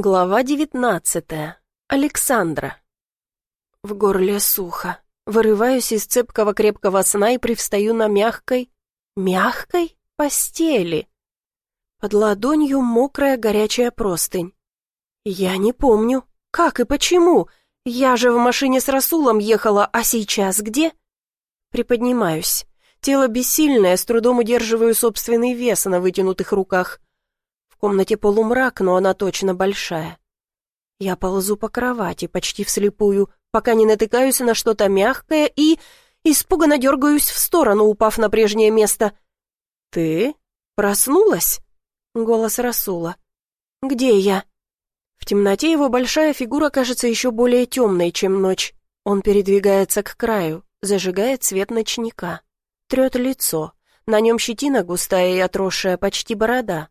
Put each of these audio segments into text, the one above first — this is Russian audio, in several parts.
Глава девятнадцатая. Александра. В горле сухо. Вырываюсь из цепкого крепкого сна и привстаю на мягкой, мягкой постели. Под ладонью мокрая горячая простынь. Я не помню, как и почему. Я же в машине с Расулом ехала, а сейчас где? Приподнимаюсь. Тело бессильное, с трудом удерживаю собственный вес на вытянутых руках комнате полумрак, но она точно большая. Я ползу по кровати, почти вслепую, пока не натыкаюсь на что-то мягкое и... Испуганно дергаюсь в сторону, упав на прежнее место. «Ты? Проснулась?» Голос Расула. «Где я?» В темноте его большая фигура кажется еще более темной, чем ночь. Он передвигается к краю, зажигает свет ночника. Трет лицо. На нем щетина густая и отросшая, почти борода.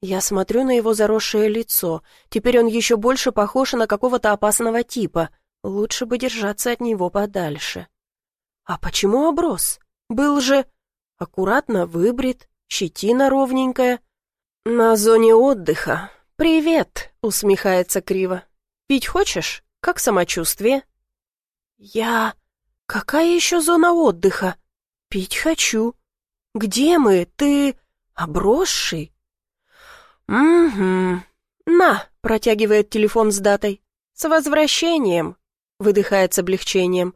Я смотрю на его заросшее лицо. Теперь он еще больше похож на какого-то опасного типа. Лучше бы держаться от него подальше. А почему оброс? Был же аккуратно выбрит, щетина ровненькая. На зоне отдыха. «Привет», — усмехается криво. «Пить хочешь? Как самочувствие?» «Я... Какая еще зона отдыха? Пить хочу. Где мы? Ты обросший?» «Угу. На», — протягивает телефон с датой. «С возвращением», — выдыхает с облегчением.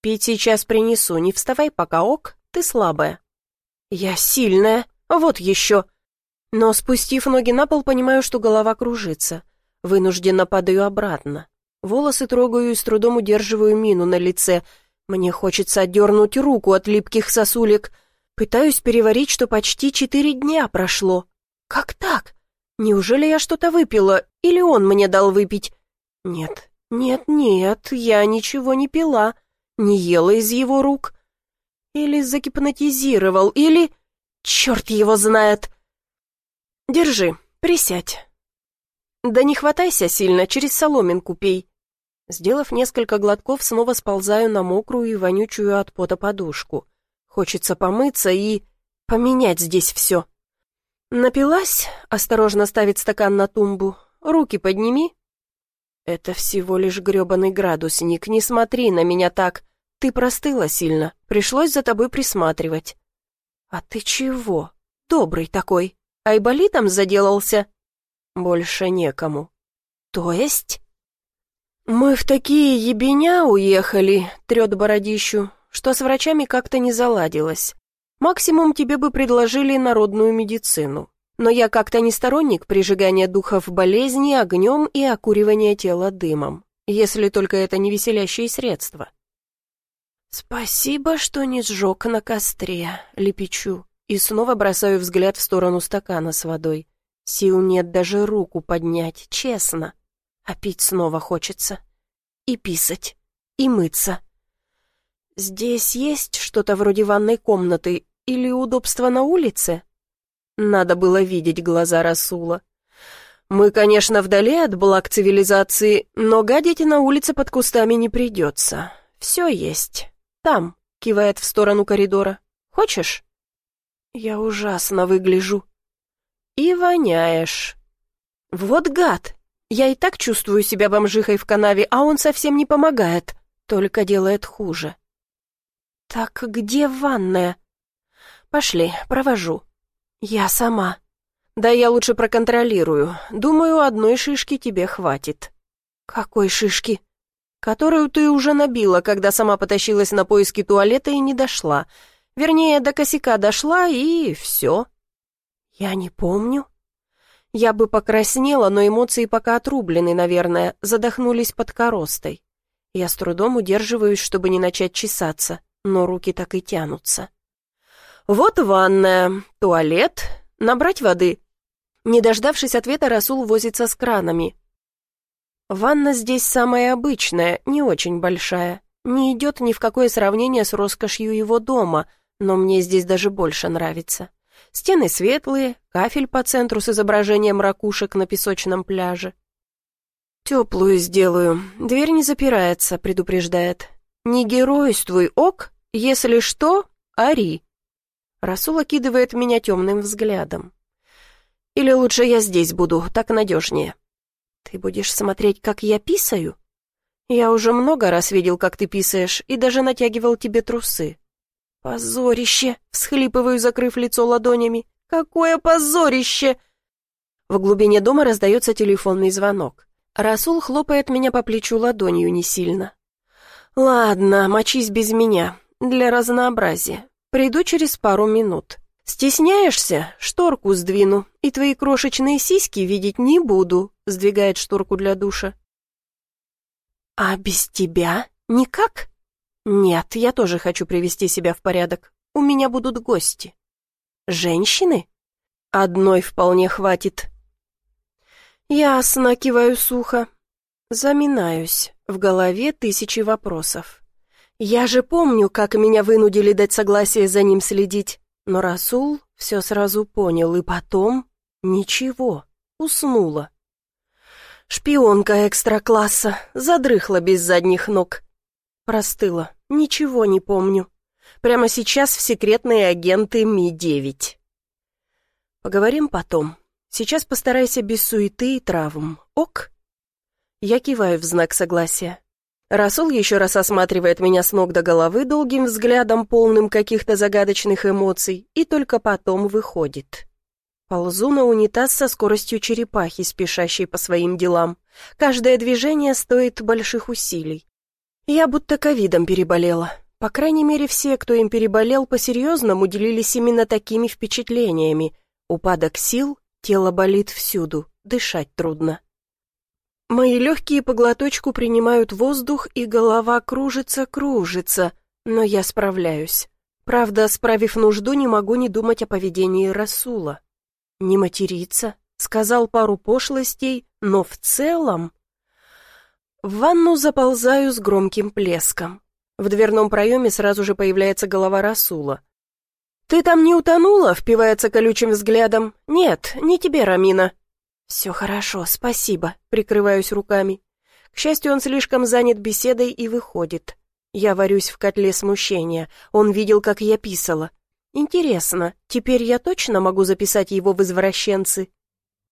«Пить сейчас принесу, не вставай пока, ок, ты слабая». «Я сильная, вот еще». Но, спустив ноги на пол, понимаю, что голова кружится. Вынужденно падаю обратно. Волосы трогаю и с трудом удерживаю мину на лице. Мне хочется отдернуть руку от липких сосулек. Пытаюсь переварить, что почти четыре дня прошло. Как так? Неужели я что-то выпила, или он мне дал выпить? Нет, нет, нет, я ничего не пила, не ела из его рук. Или загипнотизировал, или... Черт его знает. Держи, присядь. Да не хватайся сильно, через соломинку пей. Сделав несколько глотков, снова сползаю на мокрую и вонючую от пота подушку. Хочется помыться и... поменять здесь все. «Напилась?» — осторожно ставит стакан на тумбу. «Руки подними». «Это всего лишь грёбаный градусник, не смотри на меня так. Ты простыла сильно, пришлось за тобой присматривать». «А ты чего? Добрый такой. Айболитом заделался?» «Больше некому». «То есть?» «Мы в такие ебеня уехали», — трёт бородищу, «что с врачами как-то не заладилось. Максимум тебе бы предложили народную медицину. Но я как-то не сторонник прижигания духов болезни огнем и окуривания тела дымом, если только это не веселящие средства. «Спасибо, что не сжег на костре», — лепечу, и снова бросаю взгляд в сторону стакана с водой. Сил нет даже руку поднять, честно. А пить снова хочется. И писать, и мыться. Здесь есть что-то вроде ванной комнаты или удобство на улице? Надо было видеть глаза Расула. Мы, конечно, вдали от благ цивилизации, но гадить на улице под кустами не придется. Все есть. Там, кивает в сторону коридора. Хочешь? Я ужасно выгляжу. И воняешь. Вот гад! Я и так чувствую себя бомжихой в канаве, а он совсем не помогает, только делает хуже. Так где ванная? «Пошли, провожу». «Я сама». «Да я лучше проконтролирую. Думаю, одной шишки тебе хватит». «Какой шишки?» «Которую ты уже набила, когда сама потащилась на поиски туалета и не дошла. Вернее, до косяка дошла, и все». «Я не помню». Я бы покраснела, но эмоции пока отрублены, наверное, задохнулись под коростой. Я с трудом удерживаюсь, чтобы не начать чесаться, но руки так и тянутся. «Вот ванная, туалет, набрать воды». Не дождавшись ответа, Расул возится с кранами. Ванна здесь самая обычная, не очень большая. Не идет ни в какое сравнение с роскошью его дома, но мне здесь даже больше нравится. Стены светлые, кафель по центру с изображением ракушек на песочном пляже. «Теплую сделаю. Дверь не запирается», — предупреждает. «Не геройствуй, ок. Если что, ори». Расул окидывает меня темным взглядом. «Или лучше я здесь буду, так надежнее». Ты будешь смотреть, как я писаю? Я уже много раз видел, как ты писаешь, и даже натягивал тебе трусы. Позорище! Всхлипываю, закрыв лицо ладонями. Какое позорище! В глубине дома раздается телефонный звонок. Расул хлопает меня по плечу ладонью не сильно. «Ладно, мочись без меня. Для разнообразия. Приду через пару минут. Стесняешься? Шторку сдвину, и твои крошечные сиськи видеть не буду», сдвигает шторку для душа. «А без тебя? Никак?» «Нет, я тоже хочу привести себя в порядок. У меня будут гости». «Женщины?» «Одной вполне хватит». «Ясно», — киваю сухо. Заминаюсь. В голове тысячи вопросов. Я же помню, как меня вынудили дать согласие за ним следить. Но Расул все сразу понял, и потом... Ничего, уснула. Шпионка экстра-класса, задрыхла без задних ног. Простыла, ничего не помню. Прямо сейчас в секретные агенты Ми-9. Поговорим потом. Сейчас постарайся без суеты и травм. Ок? Я киваю в знак согласия. Расул еще раз осматривает меня с ног до головы долгим взглядом, полным каких-то загадочных эмоций, и только потом выходит. Ползу на унитаз со скоростью черепахи, спешащей по своим делам. Каждое движение стоит больших усилий. Я будто ковидом переболела. По крайней мере, все, кто им переболел, по-серьезному делились именно такими впечатлениями. Упадок сил, тело болит всюду, дышать трудно. Мои легкие по глоточку принимают воздух, и голова кружится, кружится, но я справляюсь. Правда, справив нужду, не могу не думать о поведении Расула. Не материться, сказал пару пошлостей, но в целом... В ванну заползаю с громким плеском. В дверном проеме сразу же появляется голова Расула. «Ты там не утонула?» — впивается колючим взглядом. «Нет, не тебе, Рамина. «Все хорошо, спасибо», — прикрываюсь руками. К счастью, он слишком занят беседой и выходит. Я варюсь в котле смущения. Он видел, как я писала. Интересно, теперь я точно могу записать его в извращенцы?